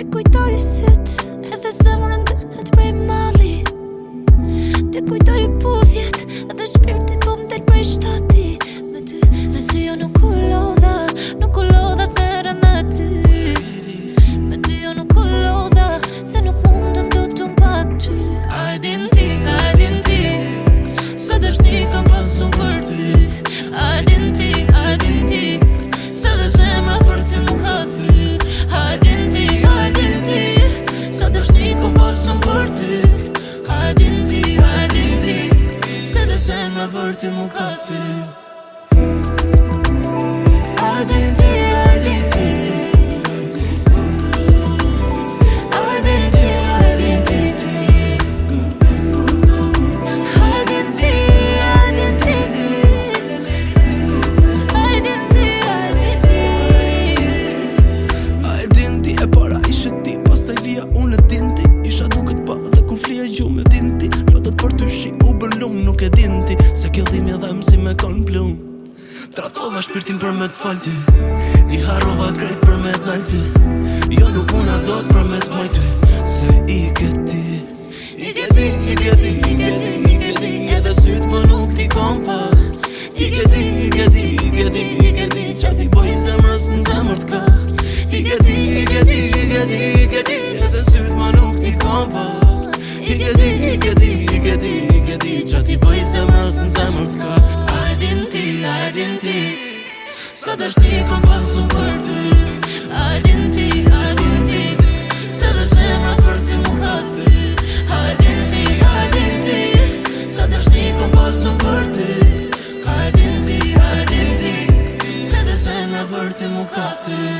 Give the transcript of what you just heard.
Të kujtoj sët Edhe se më rëndë E prej mali Të kujtoj po Edhe shpirë të bom të prej shtati Me ty, me ty jo nuk u lodha Nuk u lodha të mere me ty Me ty jo nuk u lodha Se nuk mund të më të mba ty A e din ti, a e din ti Sa dështi kam pasu për ty A e din ti posso porti Adinti, adinti Se lo sembra porti un caffè Adinti, adinti nuk e ti, Se kjo dhimi edhe mësi me kon plum Tratova shpirtin për me t'falti falti Ti harova krejt për me t'nalti Jo nuk una do t'për me të Se i këti I këti, i këti, i këti, i këti Edhe sytë për nuk ti kompa I këti, i këti, i këti, i këti është ti ku pasu për ty Adin Se dhe zemra për më hati Adin ti, adin ti Se ti ku pasu për ty Adin Se dhe zemra për ty më hati